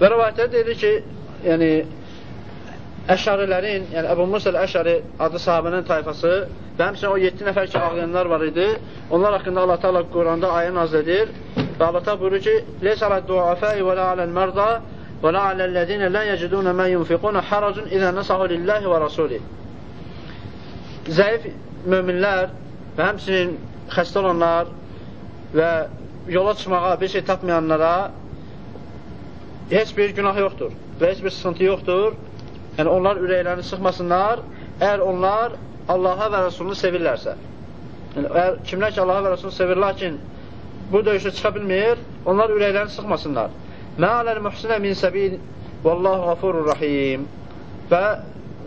Və rəvayətdə deyilir ki, yəni Əşarilərin, yəni Əbu Musa Əşari adlı sahabənin tayfası və həmçinin o 7 nəfər ki, ağlayanlar var idi. Onlar haqqında Allah Taala Quranda ayə nazil edir və Allah Taala buyurur ki: "Leysa alə-du'afai və la aləl-mərda və la aləl-ləzina la yecidun ma yunfiqun haracun izə nasahu lillahi və rasulih." Zəif möminlər və həmçinin xəstə olanlar və yola çıxmağa bir şey tapmayanlara heç bir günah yoxdur və heç bir sıxıntı yoxdur. Yəni, onlar ürəklərini sıxmasınlar, əgər onlar Allaha və Rasulunu sevirlərsə. Yəni, əgər kimlər ki, Allaha və Rasulunu sevir, lakin bu döyüşə çıxa bilmir, onlar ürəklərini sıxmasınlar. Mə aləl mühsinə min səbil Vallahu qafurur rahim və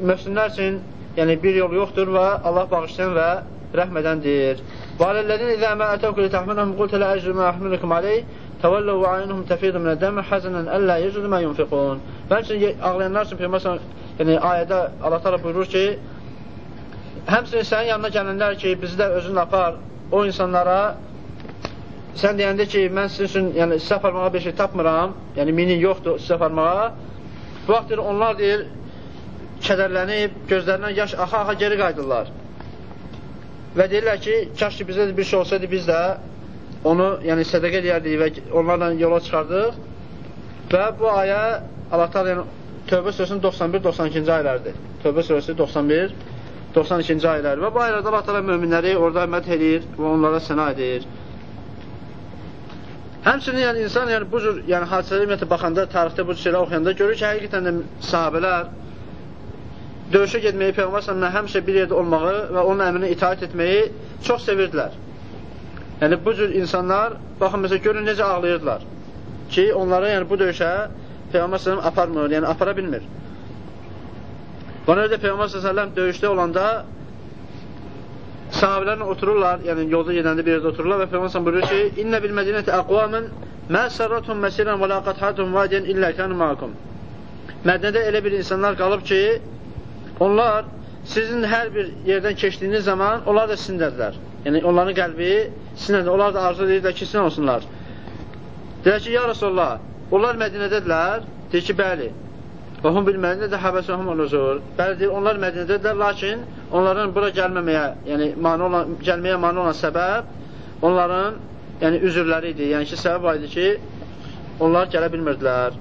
mühsinlər üçün yəni, bir yol yoxdur və Allah bağışlayan və rəhmədəndir. Və aləllədin izə mə ətəvkü li təhmənəhum qultə lə əcrü mə əhmilikum aleyh təvəlləv və aynuhum təfidu minə dəmə həzənən əllə yecudu mə yunfiqun. Və həmçinin ağlayanlar üçün Peyğəmbər yəni ayədə Allah təala buyurur ki, həmçinin sənin yanına gələnlər ki, bizi də özün apar o insanlara sən deyəndə ki, mən sizin üçün yəni sizə aparmağa bir şey tapmıram, yəni minin yoxdur sizə aparmağa. Bu vaxt deyir, onlar deyir, kədərlənib, gözlərindən yaş axa-axa geri qayıdırlar. Və deyirlər ki, kaş ki bizə bir şey olsaydı biz də onu yəni sədəqə edərdik və onlarla yola çıxardıq. Və bu ayə Allah Teala yəni, Tövbə surəsinin 91-92-ci ayələrdir. Tövbə surəsi 91 92-ci ayələr. Və bu ayələrdə Allah Teala möminləri orada məd edir və onlara səna edir. Həmçinin yəni insan yəni bu cür yəni hadisələrə ümumiyyətlə baxanda, tarixdə bu cür şeylər oxuyanda görür ki, həqiqətən də sahabelər döyüşə getməyi Peyğəmbər sallallahu həmişə bir yerdə olmağı və onun əmrinə itaat etməyi çox sevirdilər. Yəni bu cür insanlar, baxın məsələn, görün necə ağlayırdılar ki, onları yəni bu döyüşə Peyğəmbər sallam aparmır, yəni apara bilmir. Bana öyle Peyğəmbər sallam döyüşdə olanda sahabelərlə otururlar, yəni yolda gedəndə bir yerdə otururlar və Peyğəmbər sallam buyurur ki, İnnə bil mədinəti əqvamın mə sərratum məsirən və la qathatum vadiyyən illə kənu ma'akum. Mədinədə elə bir insanlar qalıb ki, onlar sizin hər bir yerdən keçdiyiniz zaman onlar da sizindədirlər. Yəni onların qəlbi sinədir. Onlar da arzu edirlər ki, sinə olsunlar. Deyir ki, ya Rasulullah, onlar Mədinədədirlər? Deyir ki, bəli. Və hum bil Mədinədə həbəsəhum oluzur. Bəli, deyir, onlar Mədinədədirlər, lakin onların bura gəlməməyə, yəni mani olan, gəlməyə mani olan səbəb onların yəni üzrləri idi. Yəni ki, səbəb var idi ki, onlar gələ bilmirdilər.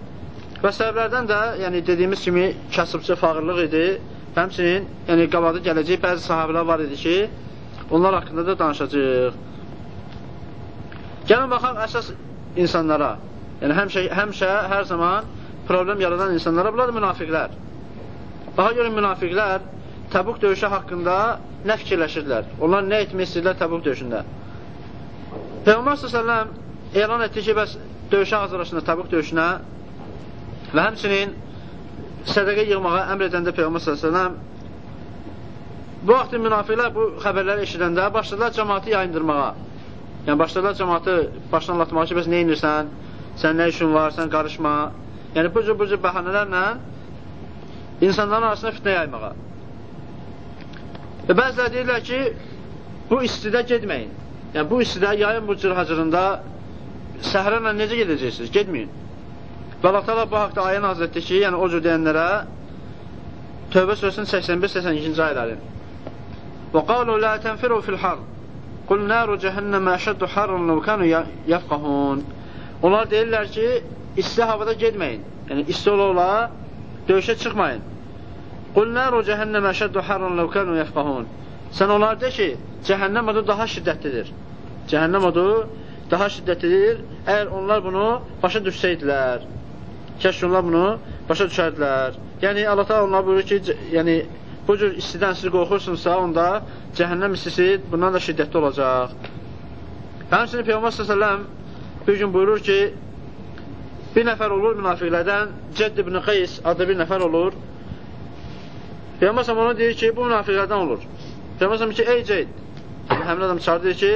Və səbəblərdən də, yəni dediyimiz kimi kasıbçı fağırlıq idi. Həmçinin, yəni qabaqda gələcək bəzi sahabələr var idi ki, onlar haqqında da danışacaq. Gəlin baxaq əsas insanlara. Yəni həmişə, həmişə, hər zaman problem yaradan insanlara, bunlar da münafiqlər. Daha görün, münafiqlər Təbuk döyüşü haqqında nə fikirləşirlər? Onlar nə etmək istəyirlər Təbuk döyüşündə? Peyğəmbər s.ə.v elan etdi ki, bəs döyüşə hazırlaşında Təbuk döyüşünə və həmçinin sədəqə yığmağa əmr edəndə Peyğəmbər s.ə.v bu vaxt münafiqlər bu xəbərləri eşidəndə başladılar cəmatı yayındırmağa. Yəni, başladılar cəmatı başdan anlatmağa ki, bəs nə inirsən, sən nə işin var, sən qarışma. Yəni, bu cür, bu cür bəhanələrlə insanların arasında fitnə yaymağa. Və bəzilər deyirlər ki, bu istidə gedməyin. Yəni, bu istidə yayın bu cür hacırında səhrənlə necə gedəcəksiniz? Gedməyin. Və Allah təala bu haqda ayə nazil etdi ki, yəni o cür deyənlərə Tövbə surəsinin 81-82-ci ayələri. Və qalu la tənfiru fil harb Qul naru cəhənnəmə əşəddu harran ləv kanu yəfqahun. Onlar deyirlər ki, isti havada getməyin. Yəni, isti ola-ola döyüşə çıxmayın. Qul naru cəhənnəmə əşəddu harran ləv kanu yəfqahun. Sən onlar de ki, cəhənnəm odu daha şiddətlidir. Cəhənnəm odu daha şiddətlidir. Əgər onlar bunu başa düşsəydilər, kəşk onlar bunu başa düşərdilər. Yəni, Allah-u onlar buyurur ki, yəni, bu cür istidən siz qorxursunuzsa, onda cəhənnəm istisi bundan da şiddətli olacaq. Həmçinin Peyğəmbər s.ə.v bir gün buyurur ki, bir nəfər olur münafiqlərdən, Cədd ibn Qeys adlı bir nəfər olur. Peyğəmbər s.ə.v ona deyir ki, bu münafiqlərdən olur. Peyğəmbər s.ə.v ki, ey Cədd, həmin adam çağır, deyir ki,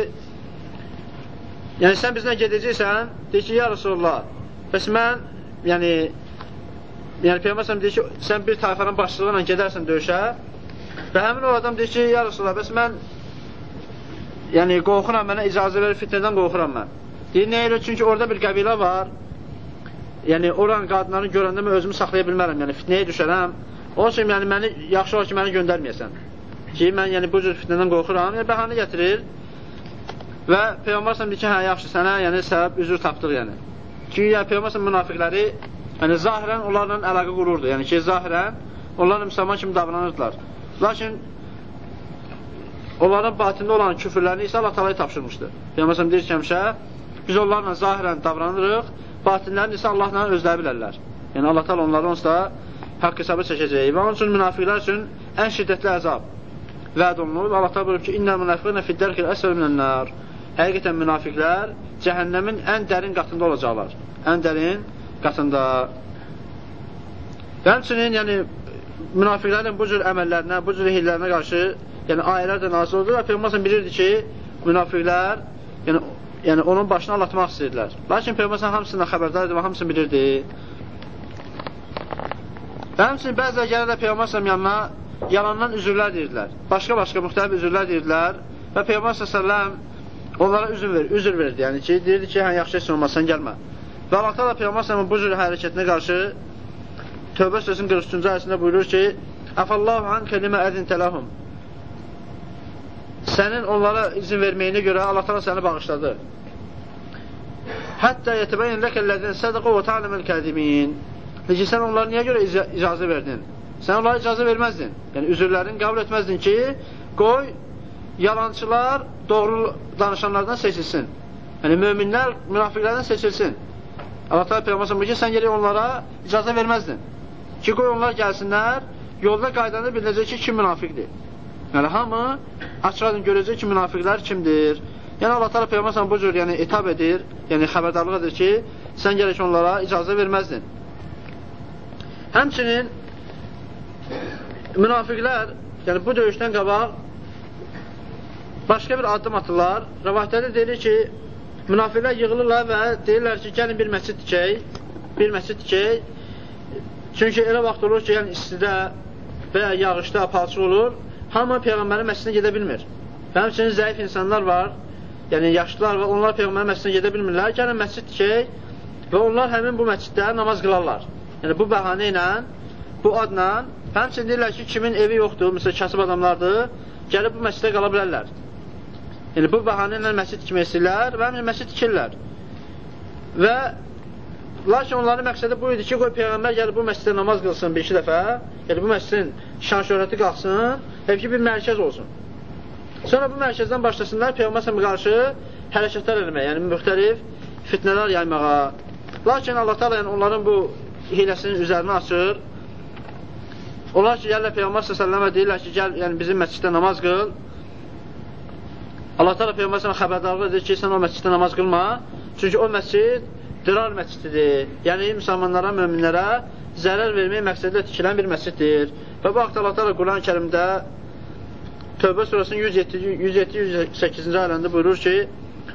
yəni sən bizdən gedəcəksən, deyir ki, ya Rasulullah, bəs mən, yəni, yəni Peyğəmbər deyir ki, sən bir tayfanın başçılığı ilə gedərsən döyüşə, Və həmin o adam deyir ki, ya Rasulullah, bəs mən yəni qorxuram, mənə icazə verir, fitnədən qorxuram mən. Deyir, nə elə? Çünki orada bir qəbilə var, yəni oran qadınların görəndə mən özümü saxlaya bilmərəm, yəni fitnəyə düşərəm. Onun üçün yəni məni yaxşı olar ki, məni göndərməyəsən. Ki mən yəni bu cür fitnədən qorxuram. Yəni bəhanə gətirir. Və Peyğəmbər sallallahu deyir ki, hə yaxşı sənə yəni səbəb üzr tapdıq yəni. Çünki yəni Peyğəmbər münafiqləri yəni zahirən onlarla əlaqə qururdu. Yəni ki, zahirən onlarla müsəlman kimi davranırdılar. Lakin onların batında olan küfürlərini isə Allah Taala'ya tapşırmışdı. Peyğəmbər deyir ki, həmişə biz onlarla zahirən davranırıq, batinlərini isə Allahla özləri bilərlər. Yəni Allah Taala onları onsuz da haqq hesabı çəkəcək. Və onun üçün münafiqlər üçün ən şiddətli əzab vəd olunur. Allah Taala buyurur ki, "İnnel münafiqina fi'd-dərkil əsfəl minən-nar." Həqiqətən münafiqlər cəhənnəmin ən dərin qatında olacaqlar. Ən dərin qatında. Və həmçinin, yəni münafiqlərin bu cür əməllərinə, bu cür hillərinə qarşı yəni ayələr də nazil oldu və Peyğəmbər bilirdi ki, münafiqlər yəni yəni onun başını anlatmaq istəyirdilər. Lakin Peyğəmbər hamısından xəbərdar idi və hamısını bilirdi. Və həmçinin bəzilər gələrlər Peyğəmbər yanına yalandan üzürlər deyirdilər. Başqa-başqa müxtəlif üzürlər deyirdilər və Peyğəmbər səlləm onlara üzr verir, üzr verdi. Yəni ki, deyirdi ki, hə yaxşı heç olmaz, sən gəlmə. Və Allah da Peyğəmbər bu cür hərəkətinə qarşı Tövbə surəsinin 43-cü ayəsində buyurur ki: "Əfallahu an kəlimə əzintə ləhum." Sənin onlara izin verməyinə görə Allah təala səni bağışladı. Hətta yetəbəyin ləkəllədin sədəqə və ta'ləməl kəzimin. Peki sən onlara niyə görə icazə verdin? Sən onlara icazə verməzdin. Yəni üzrlərini qəbul etməzdin ki, qoy yalançılar doğru danışanlardan seçilsin. Yəni möminlər münafiqlərdən seçilsin. Allah Teala Peyğəmbər ki, sən gəlib onlara icazə verməzdin. Ki qoy onlar gəlsinlər, yolda qaydanda bilinəcək ki, kim münafiqdir. Yəni hamı açıq görəcək ki, münafiqlər kimdir. Yəni Allah Teala Peyğəmbər bu cür yəni etab edir, yəni xəbərdarlıq edir ki, sən gələk onlara icazə verməzdin. Həmçinin münafiqlər, yəni bu döyüşdən qabaq başqa bir addım atırlar. Rəvayətlərdə deyilir ki, münafiqlər yığılırlar və deyirlər ki, gəlin bir məscid tikək, bir məscid tikək. Çünki elə vaxt olur ki, yəni istidə və ya yağışda, palçıq olur, hamı Peyğəmbərin məscidinə gedə bilmir. Və həmçinin zəif insanlar var, yəni yaşlılar və onlar Peyğəmbərin məscidinə gedə bilmirlər. Gəlin məscid tikək və onlar həmin bu məsciddə namaz qılarlar. Yəni, bu bəhanə ilə, bu adla, həmçin deyirlər ki, kimin evi yoxdur, məsələn, kasıb adamlardır, gəlib bu məscidə qala bilərlər. Yəni, bu bəhanə ilə məscid kimi esirlər və həmçin məscid tikirlər. Və lakin onların məqsədi bu idi ki, qoy Peyğəmbər gəlib bu məscidə namaz qılsın bir-iki dəfə, yəni bu məscidin şan şöhrəti qalsın, hep ki, bir mərkəz olsun. Sonra bu mərkəzdən başlasınlar Peyğəmbər qarşı hərəkətlər eləməyə, yəni müxtəlif fitnələr yaymağa. Lakin Allah təala yəni onların bu hiləsinin üzərinə açır. Onlar ki, gəlirlər Peyğəmbər s.ə.və deyirlər ki, gəl, yəni bizim məsciddə namaz qıl. Allah təala Peyğəmbərsən xəbərdarlıq edir ki, sən o məsciddə namaz qılma, çünki o məscid dirar məscididir. Yəni müsəlmanlara, möminlərə zərər vermək məqsədilə tikilən bir məsciddir. Və bu haqda Allah təala Quran-Kərimdə Tövbə surəsinin 107-108-ci ayələrində buyurur ki: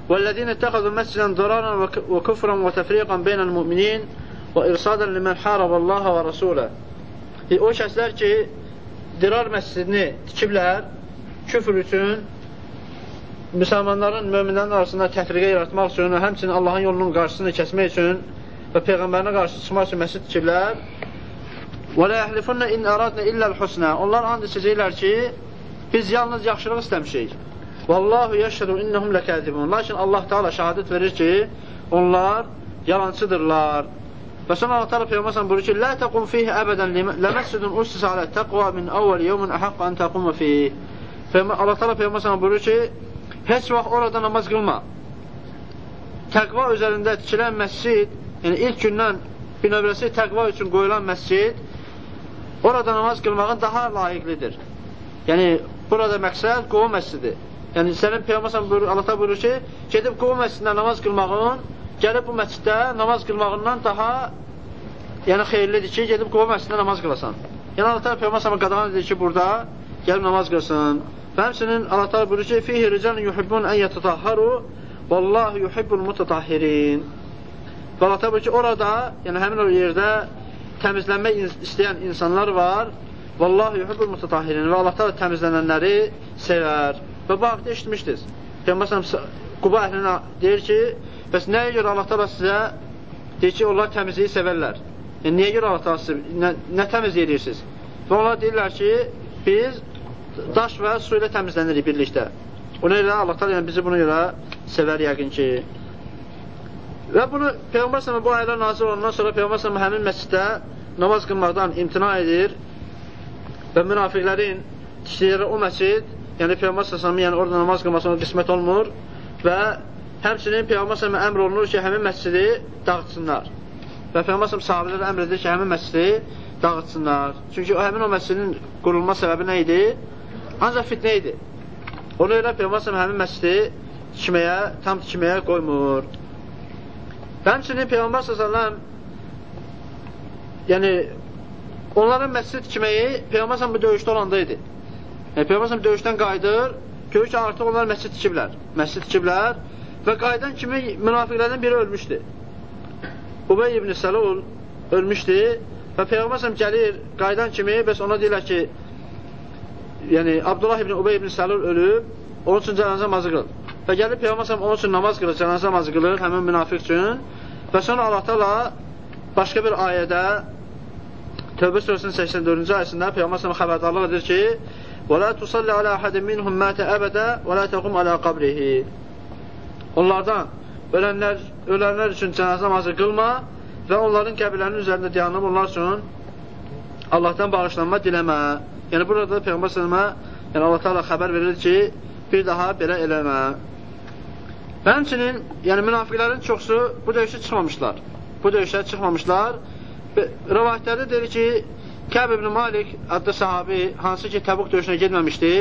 "Vəllədinə ittəxəzū məscidən dararan və kufran və tefriqan beynəl müminin və irsadan limen haraballaha və rasulə." E, o şəxslər ki, dirar məscidini tikiblər küfr üçün müsəlmanların, möminlərin arasında təfriqə yaratmaq üçün, həmçinin Allahın yolunun qarşısını kəsmək üçün və Peyğəmbərinə qarşı çıxmaq üçün məscid tikiblər. Və lə yəhlifunna in əradnə illəl husnə. Onlar and içəcəklər ki, biz yalnız yaxşılıq istəmişik. Vallahu yəşhədu innəhum ləkədibun. Lakin Allah Teala şəhadət verir ki, onlar yalancıdırlar. Və sonra Allah təala Peyğəmbər buyurur ki: "Lə təqum fihi əbədən ləməscidun ussisa alə təqva min awwal yawmin ahaqqa an taquma fihi." Allah təala Peyğəmbər buyurur ki, heç vaxt orada namaz qılma. Təqva üzərində tikilən məscid, yəni ilk gündən binövrəsi təqva üçün qoyulan məscid orada namaz qılmağın daha layiqlidir. Yəni burada məqsəd qovum məscidi. Yəni sənin Peyğəmbər buyurur, Allah buyurur ki, gedib qovum məscidində namaz qılmağın gəlib bu məsciddə namaz qılmağından daha yəni xeyirlidir ki, gedib qova məscidində namaz qılasan. Yəni Allah Peyğəmbər qadağan edir ki, burada gəlib namaz qılsın. Və həmçinin Allah təala buyurur ki, "Fihi rijalun yuhibbun an yatatahharu vallahu yuhibbul mutatahhirin." Və Allah təala buyurur ki, orada, yəni həmin o yerdə təmizlənmək istəyən insanlar var. Vallahu yuhibbul mutatahhirin. Və Allah təala təmizlənənləri sevər. Və bu haqqda eşitmişdiniz. Peyğəmbər Quba əhlinə deyir ki, Bəs nəyə görə Allah təala sizə deyir ki, onlar təmizliyi sevərlər. Yəni, niyə görə Allah siz nə, nə təmiz edirsiniz? Və onlar deyirlər ki, biz daş və su ilə təmizlənirik birlikdə. Ona görə Allah da yəni, bizi buna görə sevər yəqin ki. Və bunu Peyğəmbər sələmə bu ayələr nazir olandan sonra Peyğəmbər sələmə həmin məsciddə namaz qılmaqdan imtina edir və münafiqlərin tikdikləri o məscid, yəni Peyğəmbər sələmə yəni orada namaz qılmasına qismət olmur və həmçinin Peyğəmbər sələmə əmr olunur ki, həmin məscidi dağıtsınlar. Və Peyğəmbər sələmə sahabələrə əmr edir ki, həmin məscidi dağıtsınlar. Çünki o, həmin o məscidin qurulma səbəbi nə idi? Ancaq fitnə idi. Ona görə Peyğəmbər həmin məscidi tikməyə, tam tikməyə qoymur. Və həmçinin Peyğəmbər sələm yəni onların məscid tikməyi Peyğəmbər bu döyüşdə olanda idi. Yəni, Peyğəmbər döyüşdən qayıdır, görür ki, artıq onlar məscid tikiblər. Məscid tikiblər və qayıdan kimi münafiqlərdən biri ölmüşdü. Ubey ibn Səlul ölmüşdü və Peyğəmbər gəlir, qayıdan kimi, bəs ona deyirlər ki, yəni Abdullah ibn Ubey ibn Səlul ölüb, onun üçün cənazə namazı qılır. Və gəlib Peyğəmbər sallallahu onun üçün namaz qılır, cənazə namazı qılır həmin münafiq üçün. Və sonra Allah təala başqa bir ayədə Tövbə surəsinin 84-cü ayəsində Peyğəmbər sallallahu xəbərdarlıq edir ki: "Və la tusalli ala ahadin minhum mata abada və la taqum ala qabrihi." Onlardan ölənlər ölənlər üçün cənazə namazı qılma və onların qəbirlərinin üzərində dayanıb onlar üçün Allahdan bağışlanma diləmə. Yəni burada da Peyğəmbər sələmə yəni Allah Teala xəbər verir ki, bir daha belə eləmə. Və həmçinin, yəni münafiqlərin çoxsu bu döyüşə çıxmamışlar. Bu döyüşə çıxmamışlar. Rəvayətlərdə deyir ki, Kəb ibn Malik adlı sahabi, hansı ki Təbuk döyüşünə getməmişdi,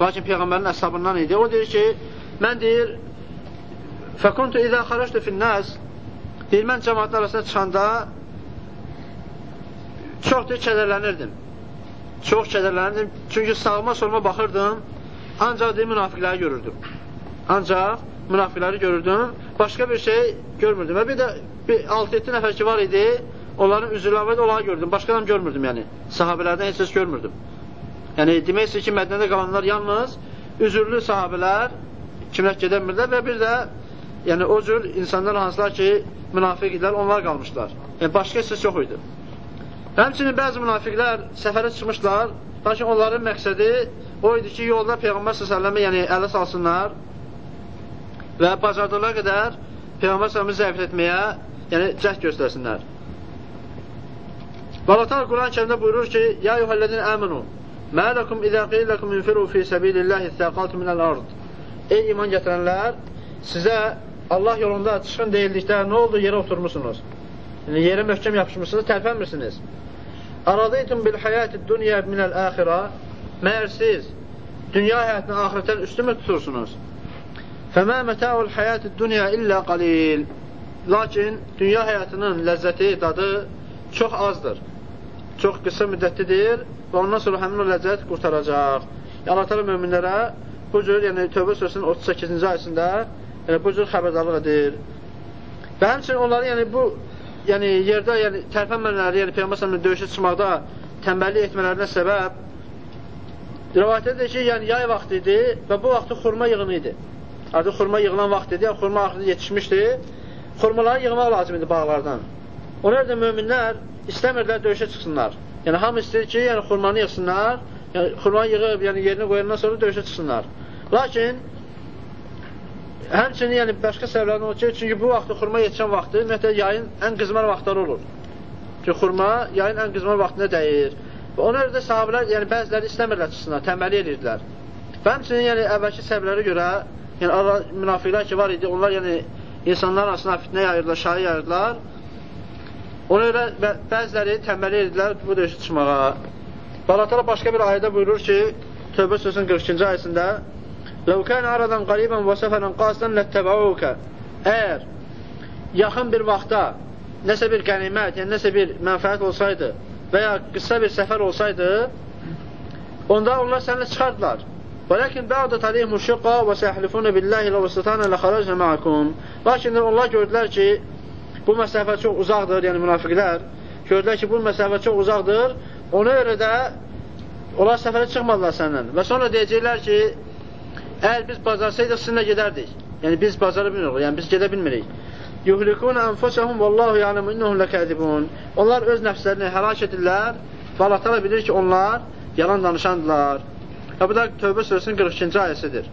lakin Peyğəmbərin əshabından idi. O deyir ki, mən deyir, Fəkuntu idə xarajtu finnəs deyir, mən cəmatlar arasında çıxanda çox deyir, kədərlənirdim. Çox kədərlənirdim. Çünki sağıma solma baxırdım, ancaq deyir, münafiqləri görürdüm. Ancaq münafiqləri görürdüm, başqa bir şey görmürdüm. Və bir də 6-7 nəfər ki var idi, onların üzrləri də onları gördüm. Başqa adam görmürdüm, yəni. Sahabələrdən heç kəs görmürdüm. Yəni, demək ki, Mədnədə qalanlar yalnız üzürlü sahabələr kimlər gedəmirlər və bir də yəni o cür insanlar hansılar ki, münafiq idilər, onlar qalmışlar. Yəni, başqa heç yox idi. Həmçinin bəzi münafiqlər səfərə çıxmışlar, lakin onların məqsədi o idi ki, yolda Peyğəmbər s.ə.və yəni ələ salsınlar və bacardıqlar qədər Peyğəmbər s.ə.və zəifət etməyə yəni cəhd göstərsinlər. Valatar Quran-ı kərimdə buyurur ki, Ya yuhəllədin əminu, mə ləkum idə qeyləkum infiru fi səbilillahi thəqatu minəl-ard. Ey iman gətirənlər, sizə Allah yolunda çıxın deyildikdə nə oldu? Yerə oturmuşsunuz. Yəni, yerə möhkəm yapışmışsınız, tərpənmirsiniz. Aradıytum bil həyati dünya minəl əxirə Məyər siz dünya həyatını ahirətdən üstümü tutursunuz? Fəmə mətəul həyati dünya illə qalil Lakin dünya həyatının ləzzəti, dadı çox azdır. Çox qısa müddətlidir və ondan sonra həmin o ləzzət qurtaracaq. Tələ möminlərə bu cür, yəni Tövbə surəsinin 38-ci ayəsində yəni, bu cür xəbərdarlıq edir. Və həmçinin onları yəni, bu yəni, yerdə yəni, tərpənmələri, yəni Peyğəmbər döyüşə çıxmaqda tənbəllik etmələrinə səbəb rivayət edir ki, yəni yay vaxtı idi və bu vaxtı xurma yığını idi. Artıq xurma yığılan vaxt idi, yəni xurma axırda yetişmişdi. Xurmaları yığmaq lazım idi bağlardan. Ona da möminlər istəmirdilər döyüşə çıxsınlar. Yəni hamı istəyir ki, yəni xurmanı yığsınlar, yəni xurmanı yığıb, yəni yerinə qoyandan sonra döyüşə çıxsınlar. Lakin Həmçinin, yəni, başqa səbəblərdən olur ki, çünki bu vaxtda xurma yetişən vaxtı, ümumiyyətlə, yayın ən qızmar vaxtları olur. Çünki xurma yayın ən qızmar vaxtında dəyir. Və ona görə də sahabilər, yəni, bəziləri istəmirlər çıxsınlar, təmbəli edirdilər. Və həmçinin, yəni, əvvəlki səbəblərə görə, yəni, Allah, münafiqlər ki, var idi, onlar, yəni, insanlar arasına fitnə yayırdılar, şahı yayırdılar. Ona görə bəziləri təmbəli edirdilər bu döyüşü çıxmağa. Allah başqa bir ayədə buyurur ki, Tövbə sözünün 42-ci ayəsində Ləv kən aradan qaribən və səfərən qasdən ləttəbəukə Əgər yaxın bir vaxtda nəsə bir qənimət, yəni nəsə bir mənfəət olsaydı və ya qısa bir səfər olsaydı, onda onlar sənlə çıxardılar. Və ləkin bə'də talihmu şiqqa və səhlifunə billahi lə və sıtanə lə xarəcnə məəkum. Lakin onlar gördülər ki, bu məsafə çox uzaqdır, yəni münafiqlər gördülər ki, bu məsafə çox uzaqdır, ona görə də onlar səfərə çıxmadılar səndən. Və sonra deyəcəklər ki, Əgər biz bacarsaydıq, sizinlə gedərdik. Yəni, biz bacara bilmirik, yəni biz gedə bilmirik. yuhlikun anfusahum vallahu ya'lamu innahum lakazibun. Onlar öz nəfslərini həlak edirlər və Allah təala bilir ki, onlar yalan danışandılar. Və bu da Tövbə surəsinin 42-ci ayəsidir.